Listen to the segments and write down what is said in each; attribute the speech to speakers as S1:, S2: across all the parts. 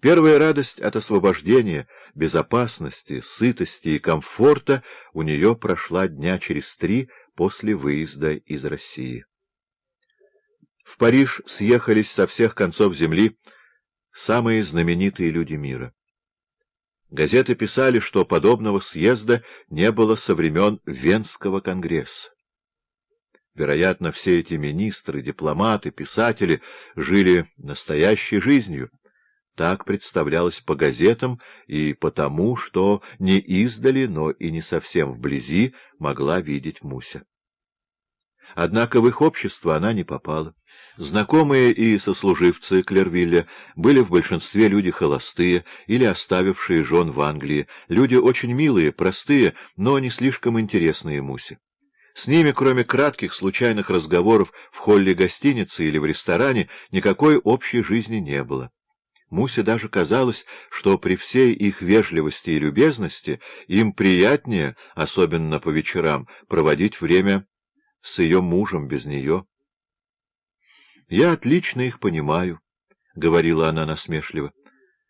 S1: Первая радость от освобождения, безопасности, сытости и комфорта у нее прошла дня через три после выезда из России. В Париж съехались со всех концов земли самые знаменитые люди мира. Газеты писали, что подобного съезда не было со времен Венского конгресса. Вероятно, все эти министры, дипломаты, писатели жили настоящей жизнью. Так представлялось по газетам и потому, что не издали, но и не совсем вблизи могла видеть Муся. Однако в их общество она не попала. Знакомые и сослуживцы Клервилля были в большинстве люди холостые или оставившие жен в Англии, люди очень милые, простые, но не слишком интересные Мусе. С ними, кроме кратких случайных разговоров в холле гостиницы или в ресторане, никакой общей жизни не было. Мусе даже казалось, что при всей их вежливости и любезности им приятнее, особенно по вечерам, проводить время с ее мужем без нее. «Я отлично их понимаю», — говорила она насмешливо.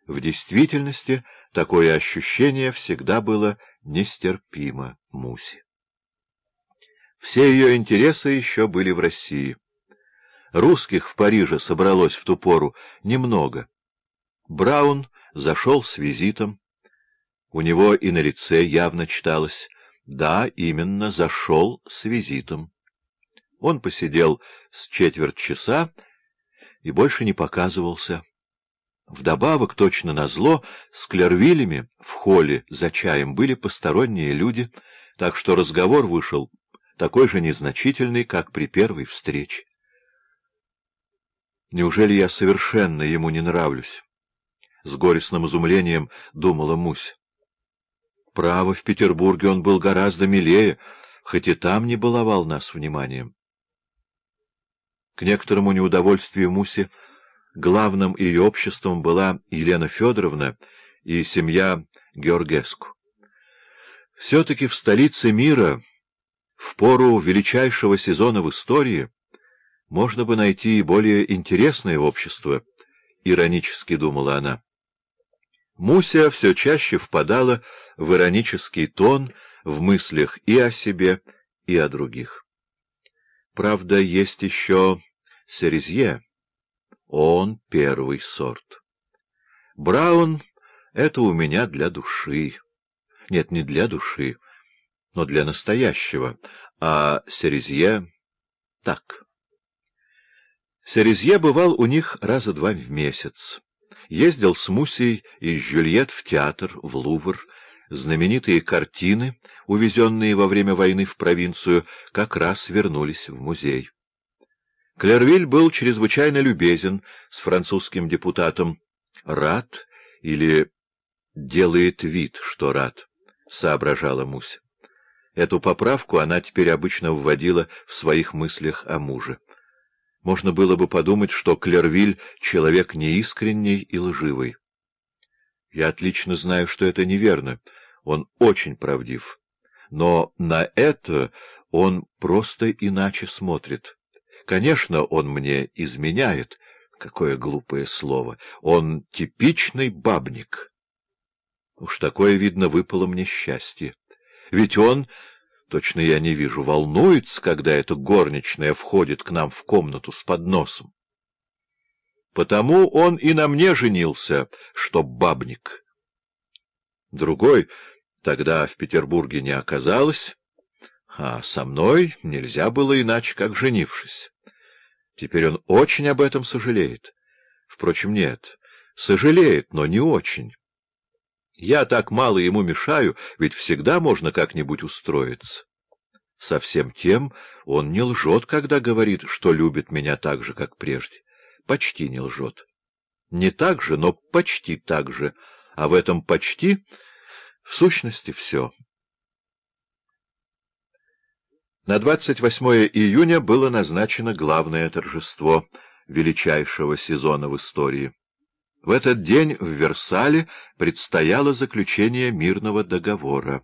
S1: В действительности такое ощущение всегда было нестерпимо Мусе. Все ее интересы еще были в России. Русских в Париже собралось в ту пору немного. Браун зашел с визитом. У него и на лице явно читалось «Да, именно, зашел с визитом». Он посидел с четверть часа и больше не показывался. Вдобавок, точно назло, с Клервилями в холле за чаем были посторонние люди, так что разговор вышел такой же незначительный, как при первой встрече. Неужели я совершенно ему не нравлюсь? С горестным изумлением думала Мусь. Право, в Петербурге он был гораздо милее, хоть и там не баловал нас вниманием. К некоторому неудовольствию Муси главным ее обществом была Елена Федоровна и семья Георгеску. Все-таки в столице мира в пору величайшего сезона в истории можно бы найти и более интересное общество, — иронически думала она. Муся все чаще впадала в иронический тон в мыслях и о себе, и о других. Правда, есть еще Серезье. Он первый сорт. Браун — это у меня для души. Нет, не для души но для настоящего, а Серезье — так. Серезье бывал у них раза два в месяц. Ездил с Мусей и Жюльет в театр, в Лувр. Знаменитые картины, увезенные во время войны в провинцию, как раз вернулись в музей. Клервиль был чрезвычайно любезен с французским депутатом. Рад или делает вид, что рад, — соображала Муся. Эту поправку она теперь обычно вводила в своих мыслях о муже. Можно было бы подумать, что Клервиль — человек неискренний и лживый. Я отлично знаю, что это неверно. Он очень правдив. Но на это он просто иначе смотрит. Конечно, он мне изменяет. Какое глупое слово. Он типичный бабник. Уж такое, видно, выпало мне счастье. Ведь он, точно я не вижу, волнуется, когда эта горничная входит к нам в комнату с подносом. Потому он и на мне женился, что бабник. Другой тогда в Петербурге не оказалось, а со мной нельзя было иначе, как женившись. Теперь он очень об этом сожалеет. Впрочем, нет, сожалеет, но не очень. Я так мало ему мешаю, ведь всегда можно как-нибудь устроиться. Совсем тем он не лжет, когда говорит, что любит меня так же, как прежде. Почти не лжет. Не так же, но почти так же. А в этом почти, в сущности, все. На 28 июня было назначено главное торжество величайшего сезона в истории. В этот день в Версале предстояло заключение мирного договора.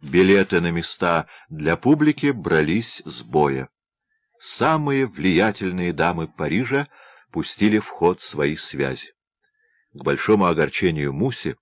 S1: Билеты на места для публики брались с боя. Самые влиятельные дамы Парижа пустили в ход свои связи. К большому огорчению Муси